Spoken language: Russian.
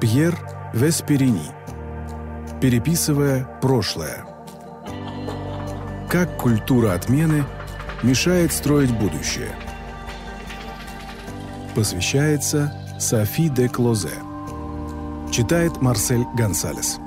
Пьер Весперини. Переписывая прошлое. Как культура отмены мешает строить будущее. Посвящается Софи де Клозе. Читает Марсель Гонсалес.